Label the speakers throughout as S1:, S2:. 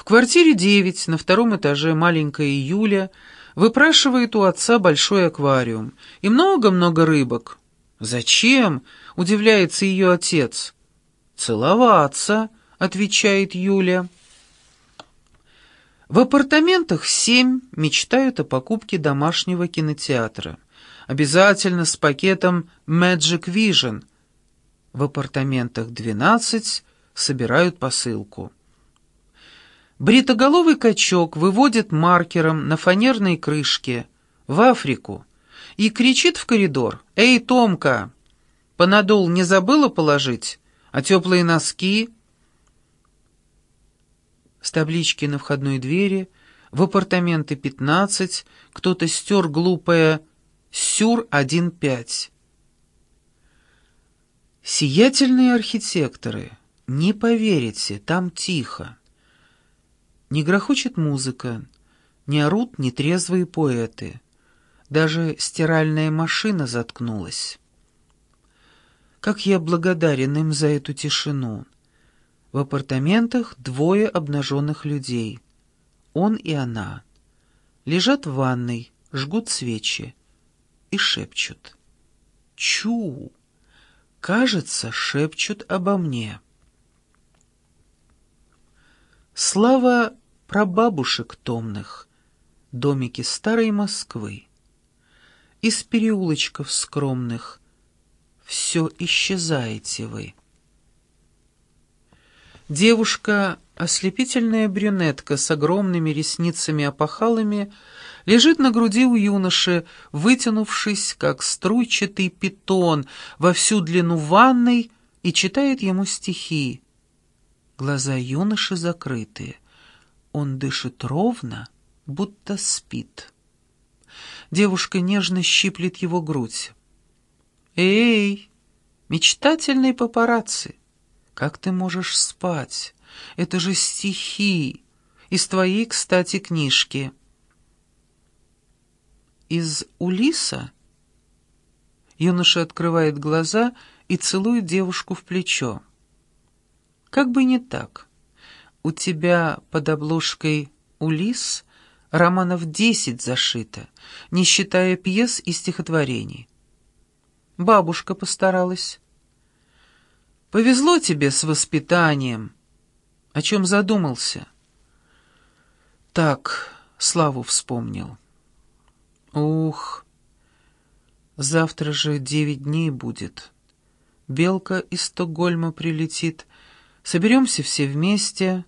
S1: В квартире 9 на втором этаже маленькая Юля выпрашивает у отца большой аквариум и много-много рыбок. «Зачем?» — удивляется ее отец. «Целоваться», — отвечает Юля. В апартаментах семь мечтают о покупке домашнего кинотеатра. Обязательно с пакетом Magic Vision. В апартаментах двенадцать собирают посылку. Бритоголовый качок выводит маркером на фанерной крышке в Африку и кричит в коридор «Эй, Томка, понадол не забыла положить, а теплые носки?» С таблички на входной двери в апартаменты 15 кто-то стер глупое «Сюр-1-5». Сиятельные архитекторы, не поверите, там тихо. Не грохочет музыка, не орут нетрезвые поэты. Даже стиральная машина заткнулась. Как я благодарен им за эту тишину. В апартаментах двое обнаженных людей. Он и она. Лежат в ванной, жгут свечи и шепчут. «Чу!» Кажется, шепчут обо мне. Слава прабабушек томных, домики старой Москвы. Из переулочков скромных все исчезаете вы. Девушка, ослепительная брюнетка с огромными ресницами-опахалами, лежит на груди у юноши, вытянувшись, как струйчатый питон, во всю длину ванной и читает ему стихи. Глаза юноши закрыты. Он дышит ровно, будто спит. Девушка нежно щиплет его грудь. «Эй, мечтательный папарацци, как ты можешь спать? Это же стихи, из твоей, кстати, книжки». «Из Улиса?» Юноша открывает глаза и целует девушку в плечо. Как бы не так. У тебя под обложкой «Улис» романов десять зашито, не считая пьес и стихотворений. Бабушка постаралась. Повезло тебе с воспитанием. О чем задумался? Так, Славу вспомнил. Ух, завтра же девять дней будет. Белка из Стокгольма прилетит, Соберемся все вместе.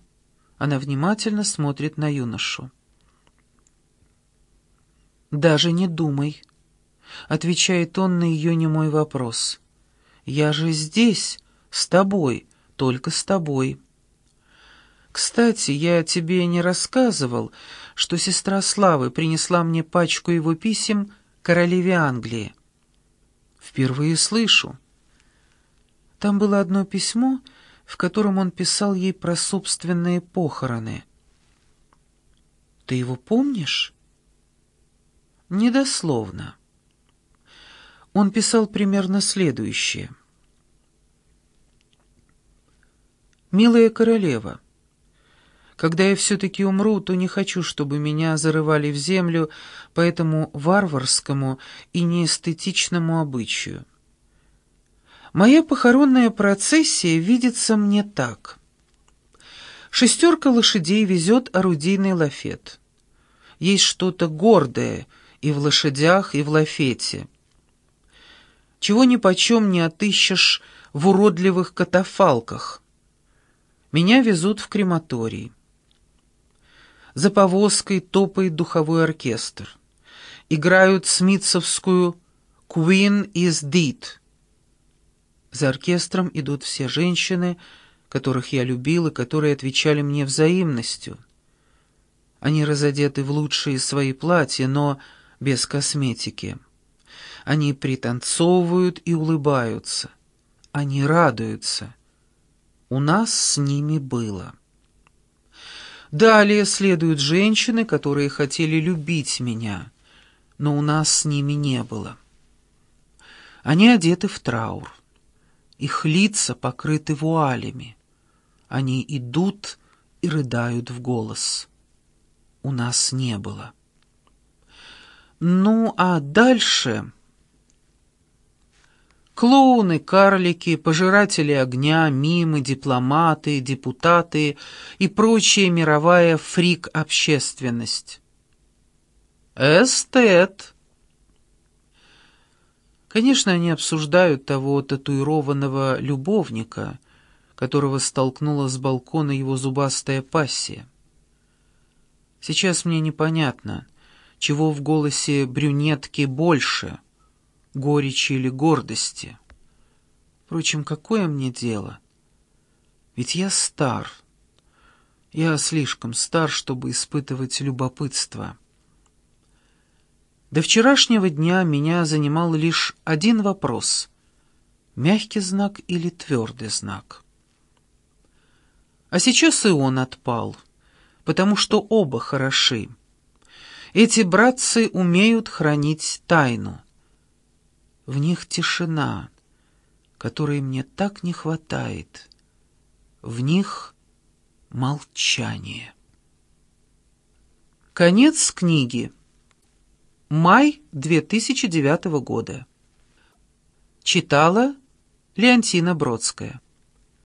S1: Она внимательно смотрит на юношу. «Даже не думай», — отвечает он на ее немой вопрос. «Я же здесь, с тобой, только с тобой». «Кстати, я тебе не рассказывал, что сестра Славы принесла мне пачку его писем королеве Англии. Впервые слышу. Там было одно письмо, в котором он писал ей про собственные похороны. «Ты его помнишь?» «Недословно». Он писал примерно следующее. «Милая королева, когда я все-таки умру, то не хочу, чтобы меня зарывали в землю по этому варварскому и неэстетичному обычаю. Моя похоронная процессия видится мне так. Шестерка лошадей везет орудийный лафет. Есть что-то гордое и в лошадях, и в лафете. Чего ни почем не отыщешь в уродливых катафалках. Меня везут в крематорий. За повозкой топает духовой оркестр. Играют смитсовскую «Queen is dead», за оркестром идут все женщины, которых я любил и которые отвечали мне взаимностью. Они разодеты в лучшие свои платья, но без косметики. Они пританцовывают и улыбаются. Они радуются. У нас с ними было. Далее следуют женщины, которые хотели любить меня, но у нас с ними не было. Они одеты в траур. Их лица покрыты вуалями. Они идут и рыдают в голос. У нас не было. Ну, а дальше... Клоуны, карлики, пожиратели огня, мимы, дипломаты, депутаты и прочая мировая фрик-общественность. Эстет. Конечно, они обсуждают того татуированного любовника, которого столкнула с балкона его зубастая пассия. Сейчас мне непонятно, чего в голосе брюнетки больше — горечи или гордости. Впрочем, какое мне дело? Ведь я стар. Я слишком стар, чтобы испытывать любопытство. До вчерашнего дня меня занимал лишь один вопрос — мягкий знак или твердый знак. А сейчас и он отпал, потому что оба хороши. Эти братцы умеют хранить тайну. В них тишина, которой мне так не хватает. В них молчание. Конец книги. Май 2009 года. Читала Леонтина Бродская.